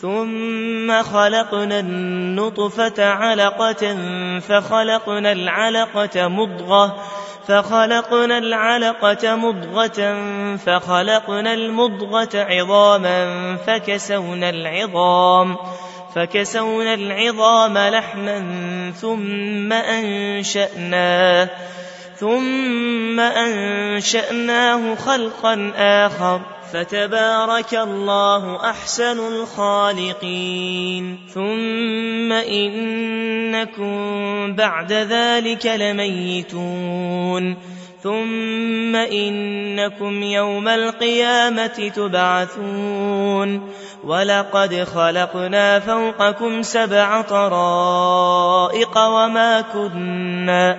ثم خلقنا النطفة علقة فخلقنا العلقة مضغة فخلقنا العلقة مضغة فخلقنا المضغة عظاما فكسونا العظام فكسونا العظام لحما ثم أنشأناه ثم أنشأناه خلقا آخر. فتبارك الله أحسن الخالقين. ثم إنكم بعد ذلك لميتون. ثم إنكم يوم القيامة تبعثون. ولقد خلقنا فوقكم سبع طرائق وما كنا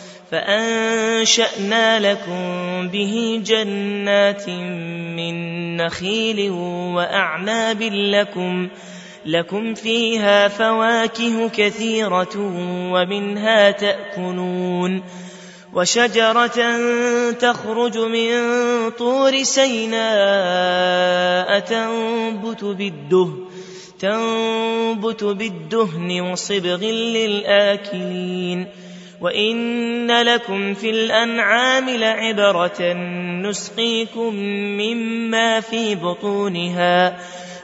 فأنشأنا لكم به جنات من نخيل وأعناب لكم لكم فيها فواكه كثيرة ومنها تأكلون وشجرة تخرج من طور سيناء تنبت بالدهن تنبت بالدهن وصبغ للآكلين. وإن لكم في الأنعام لعبرة نسقيكم مما في بطونها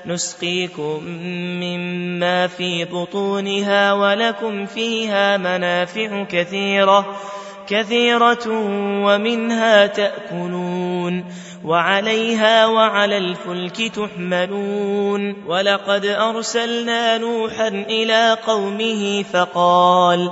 نسقيكم مما في بطونها ولكم فيها منافع كثيرة كثيرة ومنها تأكلون وعليها وعلى الفلك تحملون ولقد أرسلنا نوحا إلى قومه فقال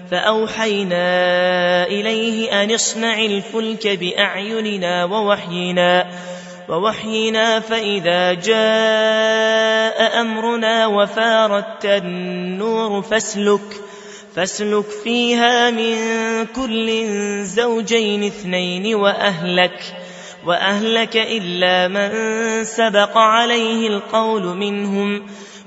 فأوحينا إليه أن اصنع الفلك بأعيننا ووحينا ووحينا فإذا جاء أمرنا وفارت النور فاسلك فاسلك فيها من كل زوجين اثنين وأهلك وأهلك إلا من سبق عليه القول منهم.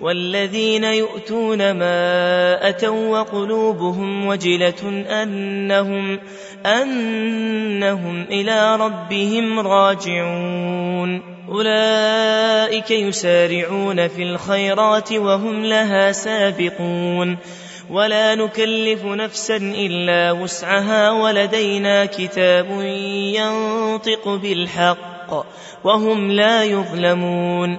والذين يؤتون ما أتوا وقلوبهم وجلة أنهم أنهم إلى ربهم راجعون. أولئك يسارعون في الخيرات وهم لها سابقون. ولا نكلف نفسا إلا وسعها ولدينا كتاب ينطق بالحق وهم لا يظلمون.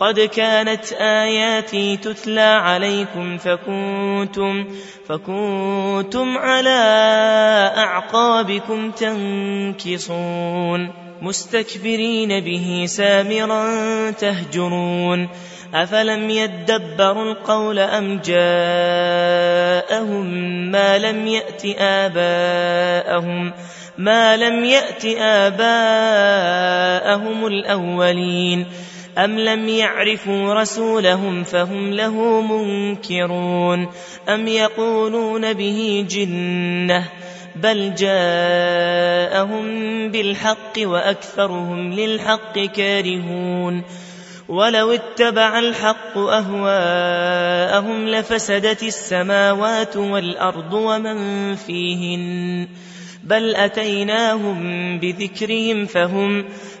قد كانت آياتي تتلى عليكم فكنتم فكنتم على أعقابكم تنكصون مستكبرين به سامرا تهجرون أفلم يدبروا القول أم جاءهم ما لم يأت آباءهم ما لم يأت آباءهم الأولين أم لم يعرفوا رسولهم فهم له منكرون أم يقولون به جنة بل جاءهم بالحق وأكثرهم للحق كارهون ولو اتبع الحق أهواءهم لفسدت السماوات والأرض ومن فيهن بل أتيناهم بذكرهم فهم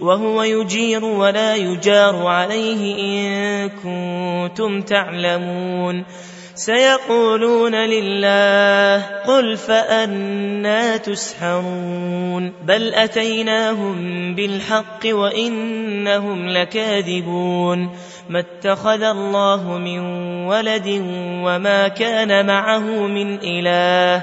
وهو يجير ولا يجار عليه إن كنتم تعلمون. سيقولون لله قل فأنا تسحرون. بل أتيناهم بالحق وإنهم لكاذبون. ما اتخذ الله من ولد وما كان معه من إله.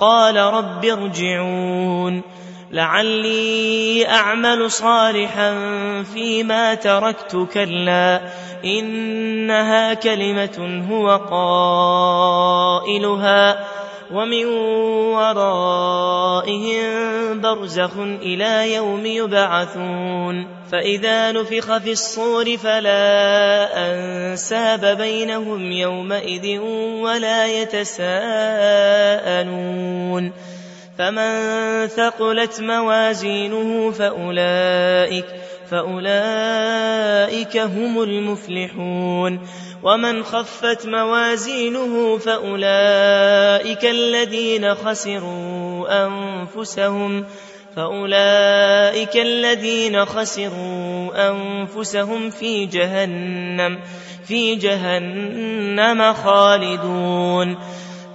قال رب ارجعون لعلي أعمل صالحا فيما تركت كلا إنها كلمة هو قائلها ومن ورائهم برزخ إلى يوم يبعثون فإذا نفخ في الصور فلا أنساب بينهم يومئذ ولا يتساءلون فمن ثقلت موازينه فأولئك فأولئك هم المفلحون ومن خفت موازينه فأولئك الذين خسروا أنفسهم فأولئك الذين خسروا أنفسهم في جهنم في جهنم خالدون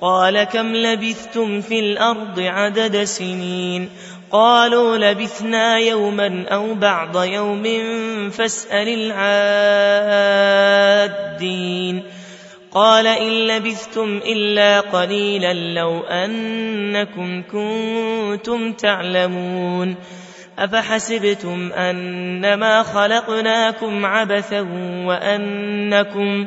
قال كم لبثتم في الأرض عدد سنين قالوا لبثنا يوما أو بعض يوم فاسأل العادين قال إن لبثتم إلا قليلا لو أنكم كنتم تعلمون أفحسبتم أنما خلقناكم عبثا وأنكم